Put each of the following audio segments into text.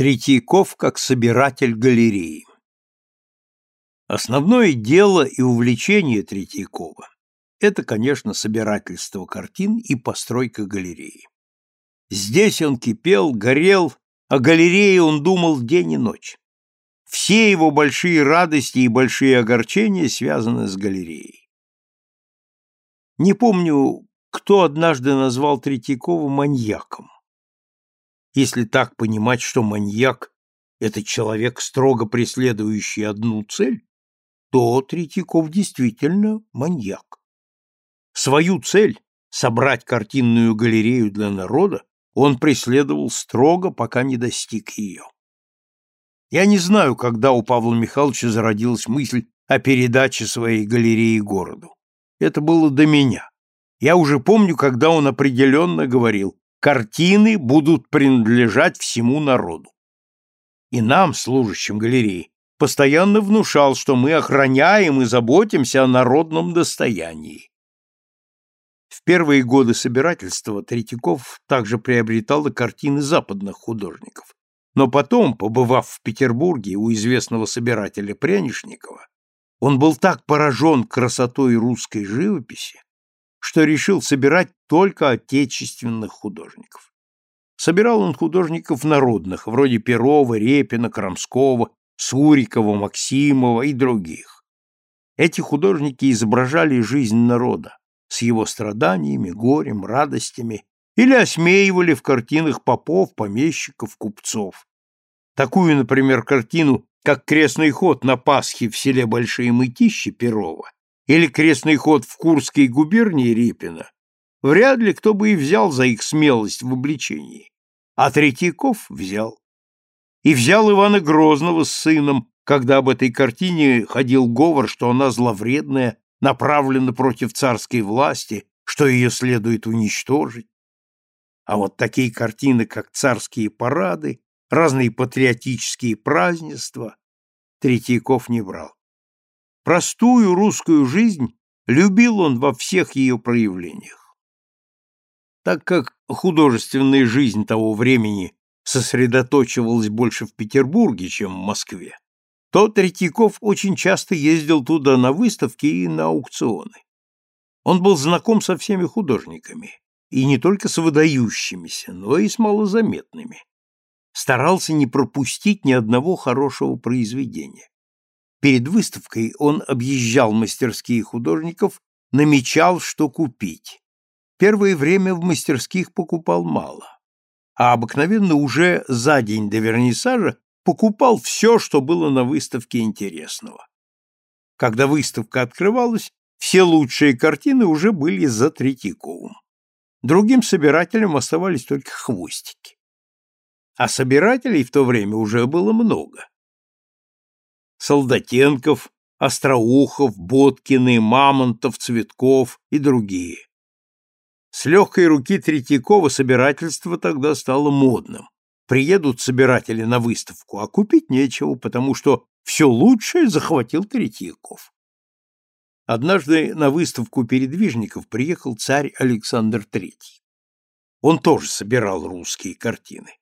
Третьяков как собиратель галереи. Основное дело и увлечение Третьякова – это, конечно, собирательство картин и постройка галереи. Здесь он кипел, горел, о галерее он думал день и ночь. Все его большие радости и большие огорчения связаны с галереей. Не помню, кто однажды назвал Третьякова маньяком. Если так понимать, что маньяк — это человек, строго преследующий одну цель, то Третьяков действительно маньяк. Свою цель — собрать картинную галерею для народа он преследовал строго, пока не достиг ее. Я не знаю, когда у Павла Михайловича зародилась мысль о передаче своей галереи городу. Это было до меня. Я уже помню, когда он определенно говорил, картины будут принадлежать всему народу. И нам, служащим галереи, постоянно внушал, что мы охраняем и заботимся о народном достоянии. В первые годы собирательства Третьяков также приобретал и картины западных художников. Но потом, побывав в Петербурге у известного собирателя Прянишникова, он был так поражен красотой русской живописи, что решил собирать только отечественных художников. Собирал он художников народных, вроде Перова, Репина, Крамского, Сурикова, Максимова и других. Эти художники изображали жизнь народа с его страданиями, горем, радостями или осмеивали в картинах попов, помещиков, купцов. Такую, например, картину, как крестный ход на Пасхе в селе Большие Мытищи Перова или крестный ход в Курской губернии Репина, вряд ли кто бы и взял за их смелость в обличении. А Третьяков взял. И взял Ивана Грозного с сыном, когда об этой картине ходил говор, что она зловредная, направлена против царской власти, что ее следует уничтожить. А вот такие картины, как царские парады, разные патриотические празднества, Третьяков не брал. Простую русскую жизнь любил он во всех ее проявлениях. Так как художественная жизнь того времени сосредоточивалась больше в Петербурге, чем в Москве, то Третьяков очень часто ездил туда на выставки и на аукционы. Он был знаком со всеми художниками, и не только с выдающимися, но и с малозаметными. Старался не пропустить ни одного хорошего произведения. Перед выставкой он объезжал мастерские художников, намечал, что купить. Первое время в мастерских покупал мало, а обыкновенно уже за день до вернисажа покупал все, что было на выставке интересного. Когда выставка открывалась, все лучшие картины уже были за Третьяковым. Другим собирателям оставались только хвостики. А собирателей в то время уже было много. Солдатенков, Остроухов, Боткины, Мамонтов, Цветков и другие. С легкой руки Третьякова собирательство тогда стало модным. Приедут собиратели на выставку, а купить нечего, потому что все лучшее захватил Третьяков. Однажды на выставку передвижников приехал царь Александр III. Он тоже собирал русские картины.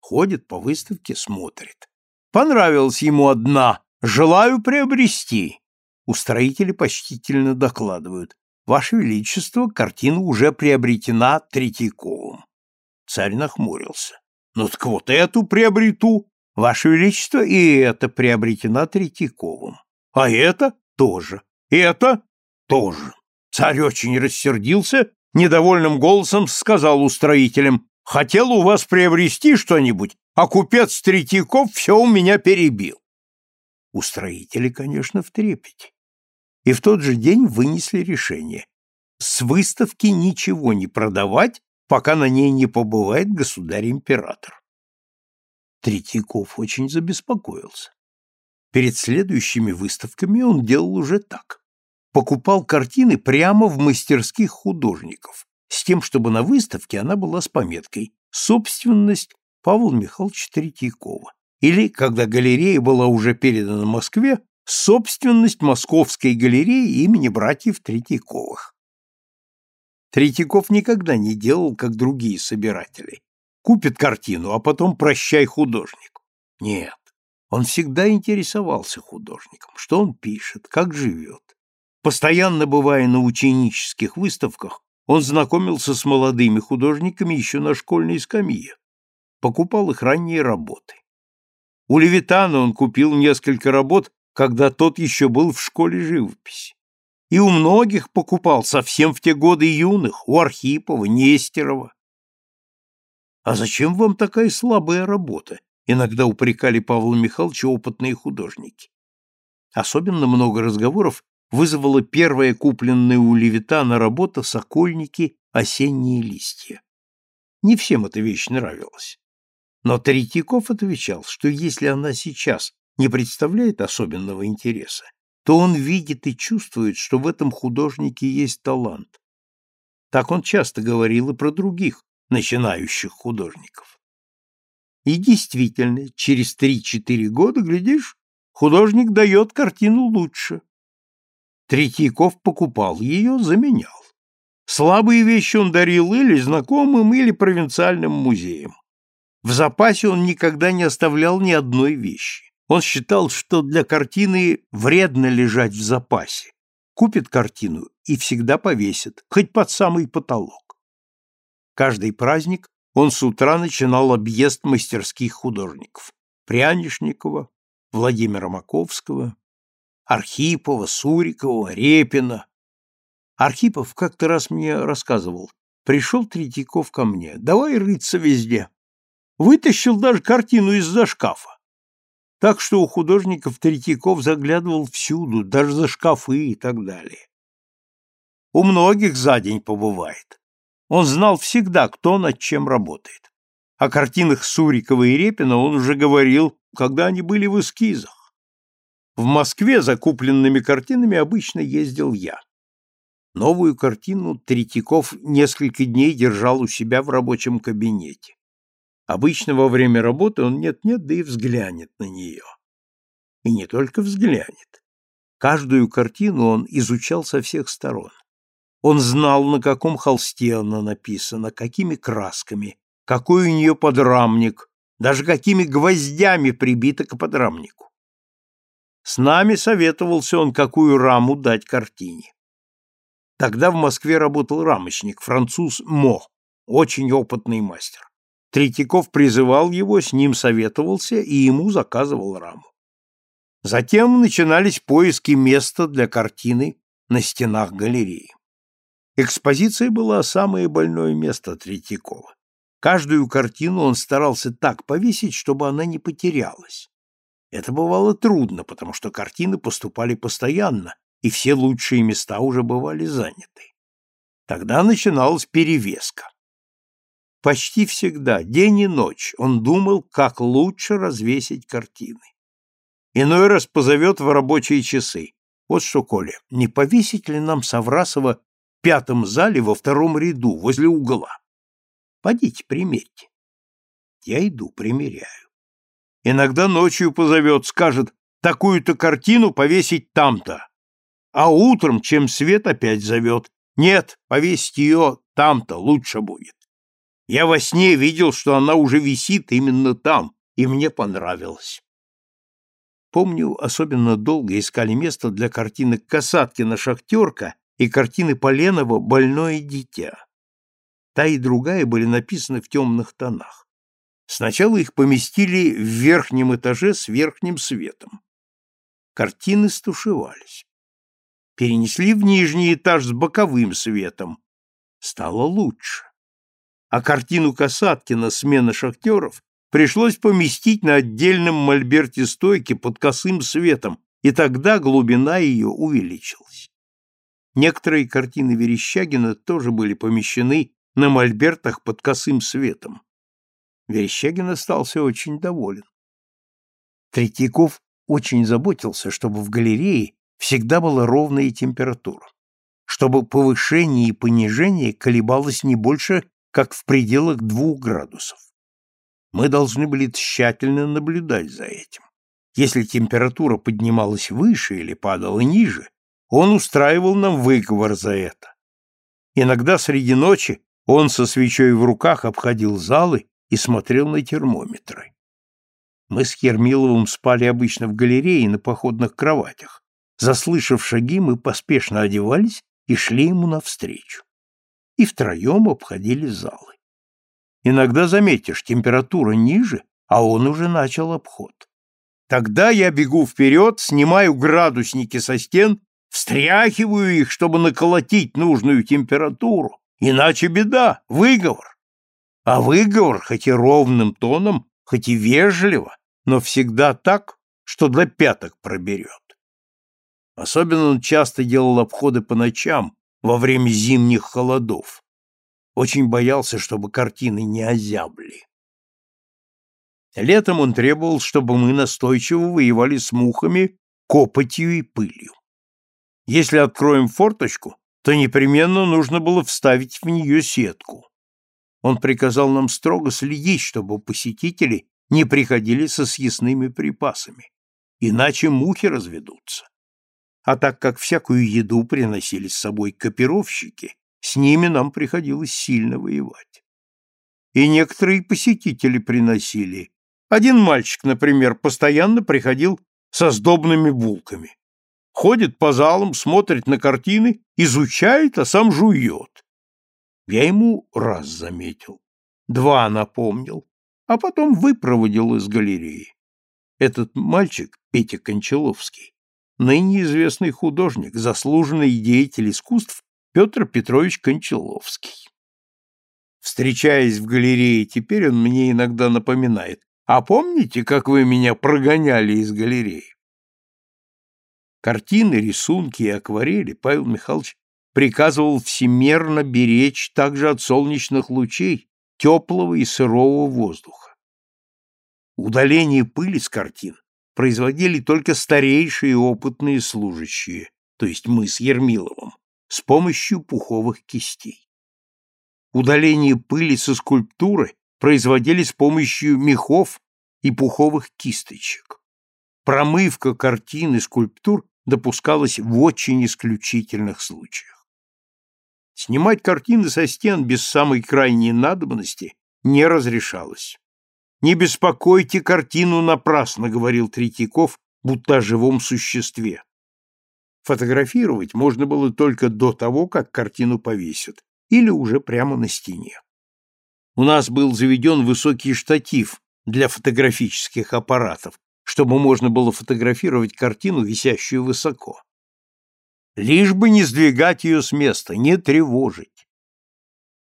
Ходит по выставке, смотрит. Понравилась ему одна, Желаю приобрести. Устроители почтительно докладывают. Ваше Величество, картина уже приобретена Третьяковым. Царь нахмурился. Ну так вот эту приобрету. Ваше Величество, и это приобретена Третьяковым. А это тоже. Это тоже. Царь очень рассердился, недовольным голосом сказал устроителям, «Хотел у вас приобрести что-нибудь, а купец Третьяков все у меня перебил». Устроители, конечно, в трепете. И в тот же день вынесли решение с выставки ничего не продавать, пока на ней не побывает государь-император. Третьяков очень забеспокоился. Перед следующими выставками он делал уже так. Покупал картины прямо в мастерских художников, с тем, чтобы на выставке она была с пометкой «Собственность Павла Михайловича Третьякова» или, когда галерея была уже передана Москве, собственность Московской галереи имени братьев Третьяковых. Третьяков никогда не делал, как другие собиратели. Купит картину, а потом прощай художник. Нет, он всегда интересовался художником, что он пишет, как живет. Постоянно бывая на ученических выставках, он знакомился с молодыми художниками еще на школьной скамье, покупал их ранние работы. У Левитана он купил несколько работ, когда тот еще был в школе живописи. И у многих покупал совсем в те годы юных, у Архипова, Нестерова. «А зачем вам такая слабая работа?» иногда упрекали Павла Михайловича опытные художники. Особенно много разговоров вызвала первая купленная у Левитана работа «Сокольники. Осенние листья». Не всем эта вещь нравилась. Но Третьяков отвечал, что если она сейчас не представляет особенного интереса, то он видит и чувствует, что в этом художнике есть талант. Так он часто говорил и про других начинающих художников. И действительно, через три-четыре года, глядишь, художник дает картину лучше. Третьяков покупал ее, заменял. Слабые вещи он дарил или знакомым, или провинциальным музеям. В запасе он никогда не оставлял ни одной вещи. Он считал, что для картины вредно лежать в запасе. Купит картину и всегда повесит, хоть под самый потолок. Каждый праздник он с утра начинал объезд мастерских художников Прянишникова, Владимира Маковского, Архипова, Сурикова, Репина. Архипов как-то раз мне рассказывал. Пришел Третьяков ко мне. Давай рыться везде. Вытащил даже картину из-за шкафа. Так что у художников Третьяков заглядывал всюду, даже за шкафы и так далее. У многих за день побывает. Он знал всегда, кто над чем работает. О картинах Сурикова и Репина он уже говорил, когда они были в эскизах. В Москве за купленными картинами обычно ездил я. Новую картину Третьяков несколько дней держал у себя в рабочем кабинете. Обычно во время работы он нет-нет, да и взглянет на нее. И не только взглянет. Каждую картину он изучал со всех сторон. Он знал, на каком холсте она написана, какими красками, какой у нее подрамник, даже какими гвоздями прибита к подрамнику. С нами советовался он, какую раму дать картине. Тогда в Москве работал рамочник, француз Мо, очень опытный мастер. Третьяков призывал его, с ним советовался и ему заказывал раму. Затем начинались поиски места для картины на стенах галереи. Экспозиция была самое больное место Третьякова. Каждую картину он старался так повесить, чтобы она не потерялась. Это бывало трудно, потому что картины поступали постоянно, и все лучшие места уже бывали заняты. Тогда начиналась перевеска. Почти всегда, день и ночь, он думал, как лучше развесить картины. Иной раз позовет в рабочие часы. Вот что, Коля, не повесить ли нам Саврасова пятом зале во втором ряду, возле угла. Подите, примерьте. Я иду, примеряю. Иногда ночью позовет, скажет, такую-то картину повесить там-то. А утром, чем свет опять зовет, нет, повесить ее там-то лучше будет. Я во сне видел, что она уже висит именно там, и мне понравилось. Помню, особенно долго искали место для картины Касаткина «Шахтерка» и картины Поленова «Больное дитя». Та и другая были написаны в темных тонах. Сначала их поместили в верхнем этаже с верхним светом. Картины стушевались. Перенесли в нижний этаж с боковым светом. Стало лучше. А картину Касаткина «Смена шахтеров» пришлось поместить на отдельном мольберте стойки под косым светом, и тогда глубина ее увеличилась. Некоторые картины Верещагина тоже были помещены на мольбертах под косым светом. Верещагин остался очень доволен. Третьяков очень заботился, чтобы в галерее всегда была ровная температура, чтобы повышение и понижение колебалось не больше, как в пределах двух градусов. Мы должны были тщательно наблюдать за этим. Если температура поднималась выше или падала ниже, он устраивал нам выговор за это. Иногда среди ночи он со свечой в руках обходил залы и смотрел на термометры. Мы с Ермиловым спали обычно в галерее на походных кроватях. Заслышав шаги, мы поспешно одевались и шли ему навстречу. И втроем обходили залы. Иногда заметишь, температура ниже, а он уже начал обход. Тогда я бегу вперед, снимаю градусники со стен, встряхиваю их, чтобы наколотить нужную температуру, иначе беда, выговор. А выговор, хоть и ровным тоном, хоть и вежливо, но всегда так, что до пяток проберет. Особенно он часто делал обходы по ночам во время зимних холодов. Очень боялся, чтобы картины не озябли. Летом он требовал, чтобы мы настойчиво воевали с мухами, копотью и пылью. Если откроем форточку, то непременно нужно было вставить в нее сетку. Он приказал нам строго следить, чтобы посетители не приходили со съестными припасами, иначе мухи разведутся. А так как всякую еду приносили с собой копировщики, с ними нам приходилось сильно воевать. И некоторые посетители приносили. Один мальчик, например, постоянно приходил со сдобными булками. Ходит по залам, смотрит на картины, изучает, а сам жует. Я ему раз заметил, два напомнил, а потом выпроводил из галереи. Этот мальчик, Петя Кончаловский, ныне известный художник, заслуженный деятель искусств Петр Петрович Кончаловский. Встречаясь в галерее теперь, он мне иногда напоминает, а помните, как вы меня прогоняли из галереи? Картины, рисунки и акварели Павел Михайлович приказывал всемерно беречь также от солнечных лучей, теплого и сырого воздуха. Удаление пыли с картин производили только старейшие опытные служащие, то есть мы с Ермиловым, с помощью пуховых кистей. Удаление пыли со скульптуры производили с помощью мехов и пуховых кисточек. Промывка картин и скульптур допускалась в очень исключительных случаях. Снимать картины со стен без самой крайней надобности не разрешалось. «Не беспокойте картину напрасно», — говорил Третьяков, будто о живом существе. Фотографировать можно было только до того, как картину повесят, или уже прямо на стене. У нас был заведен высокий штатив для фотографических аппаратов, чтобы можно было фотографировать картину, висящую высоко. Лишь бы не сдвигать ее с места, не тревожить.